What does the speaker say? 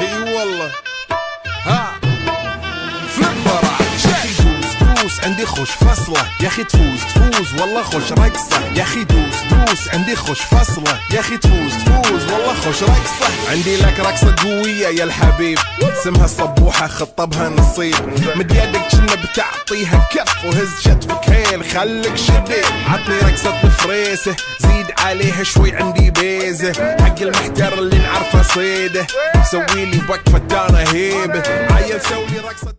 اي والله. ها. دوس دوس عندي خوش فصلة. يا أخي تفوز تفوز والله خوش رقصة. يا أخي دوس دوس عندي خوش فصلة. يا أخي تفوز تفوز والله خوش رقصة. عندي لك رقصة قوية يا الحبيب. اسمها الصبوحة خطبها نصيب. مد يدك كنا بتعطيها كف وهز شتفك هيل خليك شديد. عطني رقصة فريسة زيد عليها شوي عندي بيزة. حق المحتر اللي نعرفه صيده. سوي لي وقفة أنا هيبة. عيل سوي لي رقصة